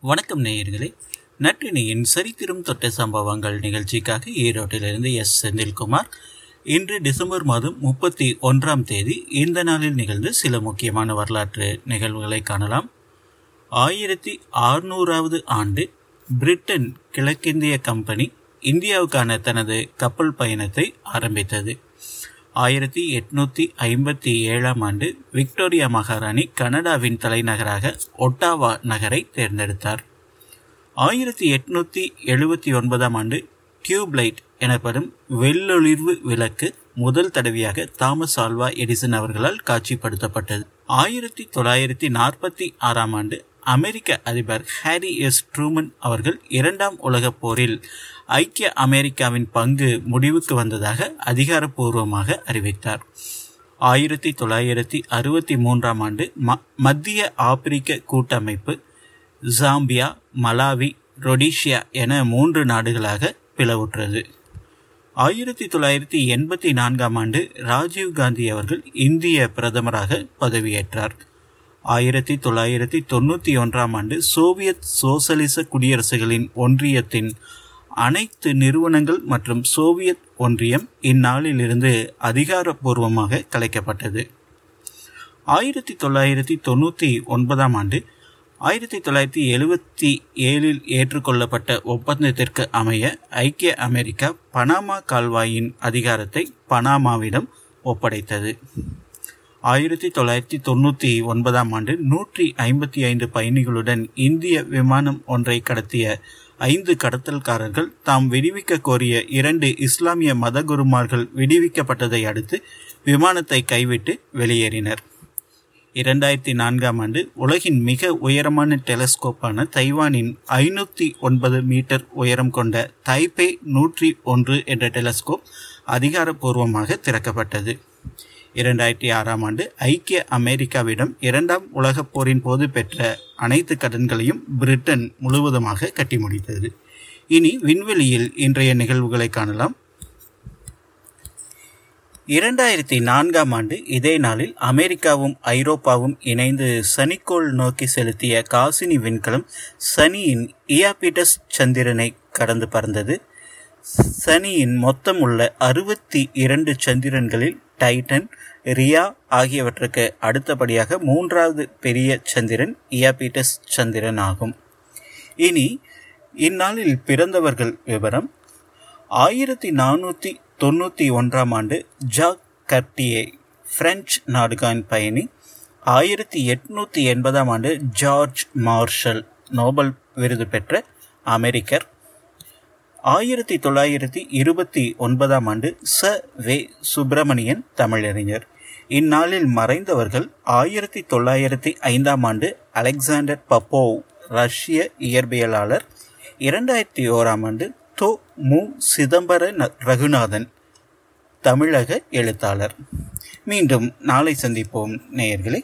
வணக்கம் நேயர்களே. நற்றினியின் சரித்திரம் தொட்ட சம்பவங்கள் நிகழ்ச்சிக்காக ஈரோட்டிலிருந்து எஸ். செந்தில்குமார். இன்று டிசம்பர் மாதம் முப்பத்தி ஒன்றாம் தேதி இந்த நாளில் நிகழ்ந்து சில முக்கியமான வரலாற்று நிகழ்வுகளை காணலாம். ஆயிரத்தி அறுநூறாவது ஆண்டு பிரிட்டன் கிழக்கிந்திய கம்பெனி இந்தியாவுக்கான தனது கப்பல் பயணத்தை ஆரம்பித்தது. ஆயிரத்தி எட்நூத்தி ஐம்பத்தி ஏழாம் ஆண்டு விக்டோரியா மகாராணி கனடாவின் தலைநகராக ஒட்டாவா நகரை தேர்ந்தெடுத்தார். ஆயிரத்தி எட்நூத்தி எழுபத்தி ஒன்பதாம் ஆண்டு டியூப்லைட் எனப்படும் வெள்ளொளிர்வு விளக்கு முதல் தடவையாக தாமஸ் ஆல்வா எடிசன் அவர்களால் காட்சிப்படுத்தப்பட்டது. ஆயிரத்தி தொள்ளாயிரத்தி நாற்பத்தி ஆறாம் ஆண்டு அமெரிக்க அதிபர் ஹாரி எஸ் ட்ரூமன் அவர்கள் இரண்டாம் உலகப் போரில் ஐக்கிய அமெரிக்காவின் பங்கு முடிவுக்கு வந்ததாக அதிகாரப்பூர்வமாக அறிவித்தார். ஆயிரத்தி தொள்ளாயிரத்தி அறுபத்தி மூன்றாம் ஆண்டு ம மத்திய ஆப்பிரிக்க கூட்டமைப்பு ஜாம்பியா மலாவி ரொடிஷியா என மூன்று நாடுகளாக பிளவுற்றது. ஆயிரத்தி தொள்ளாயிரத்தி எண்பத்தி நான்காம் ஆண்டு ராஜீவ் காந்தி அவர்கள் இந்திய பிரதமராக பதவியேற்றார். ஆயிரத்தி தொள்ளாயிரத்தி தொண்ணூற்றி ஒன்றாம் ஆண்டு சோவியத் சோசலிச குடியரசுகளின் ஒன்றியத்தின் அனைத்து நிறுவனங்கள் மற்றும் சோவியத் ஒன்றியம் இந்நாளிலிருந்து அதிகாரப்பூர்வமாக கலைக்கப்பட்டது. ஆயிரத்தி தொள்ளாயிரத்தி தொண்ணூற்றி ஒன்பதாம் ஆண்டு ஆயிரத்தி தொள்ளாயிரத்தி எழுபத்தி ஏழில் ஏற்றுக்கொள்ளப்பட்ட ஒப்பந்தத்திற்கு அமைய ஐக்கிய அமெரிக்கா பனாமா கால்வாயின் அதிகாரத்தை பனாமாவிடம் ஒப்படைத்தது. ஆயிரத்தி தொள்ளாயிரத்தி தொண்ணூற்றி ஒன்பதாம் ஆண்டு நூற்றி ஐம்பத்தி ஐந்து பயணிகளுடன் இந்திய விமானம் ஒன்றை கடத்திய ஐந்து கடத்தல்காரர்கள் தாம் விடுவிக்க கோரிய இரண்டு இஸ்லாமிய மதகுருமார்கள் விடுவிக்கப்பட்டதை அடுத்து விமானத்தை கைவிட்டு வெளியேறினர். இரண்டாயிரத்தி நான்காம் ஆண்டு உலகின் மிக உயரமான டெலஸ்கோப்பான தைவானின் ஐநூற்றி ஒன்பது மீட்டர் உயரம் கொண்ட தைபே நூற்றி ஒன்று என்ற டெலஸ்கோப் அதிகாரப்பூர்வமாக திறக்கப்பட்டது. இரண்டாயிரத்தி ஆறாம் ஆண்டு ஐக்கிய அமெரிக்காவிடம் இரண்டாம் உலகப் போரின் போது பெற்ற அனைத்து கடன்களையும் பிரிட்டன் முழுவதுமாக கட்டி முடித்தது. இனி விண்வெளியில் இன்றைய நிகழ்வுகளை காணலாம். இரண்டாயிரத்தி நான்காம் ஆண்டு இதே நாளில் அமெரிக்காவும் ஐரோப்பாவும் இணைந்து சனிக்கோள் நோக்கி செலுத்திய காசினி விண்கலம் சனியின் இயாபிடஸ் சந்திரனை கடந்து பறந்தது. சனியின் மொத்தம் உள்ள அறுபத்தி இரண்டு சந்திரன்களில் டைட்டன் ரியா ஆகியவற்றுக்கு அடுத்தபடியாக மூன்றாவது பெரிய சந்திரன் இயாபீட்டஸ் சந்திரன் ஆகும். இனி இந்நாளில் பிறந்தவர்கள் விவரம். ஆயிரத்தி நானூற்றி தொண்ணூற்றி ஒன்றாம் ஆண்டு ஜாக் கர்டியே பிரெஞ்சு நாடுகான் பயணி. ஆயிரத்தி எட்நூற்றி எண்பதாம் ஆண்டு ஜார்ஜ் மார்ஷல் நோபல் விருது பெற்ற அமெரிக்கர். ஆயிரத்தி தொள்ளாயிரத்தி இருபத்தி ஒன்பதாம் ஆண்டு ச. வே. சுப்பிரமணியன் தமிழறிஞர். இந்நாளில் மறைந்தவர்கள் ஆயிரத்தி தொள்ளாயிரத்தி ஐந்தாம் ஆண்டு அலெக்சாண்டர் பப்போவ் ரஷ்ய இயற்பியலாளர். இரண்டாயிரத்தி ஓராம் ஆண்டு தோ. மு. சிதம்பர ரகுநாதன் தமிழக எழுத்தாளர். மீண்டும் நாளை சந்திப்போம் நேயர்களே.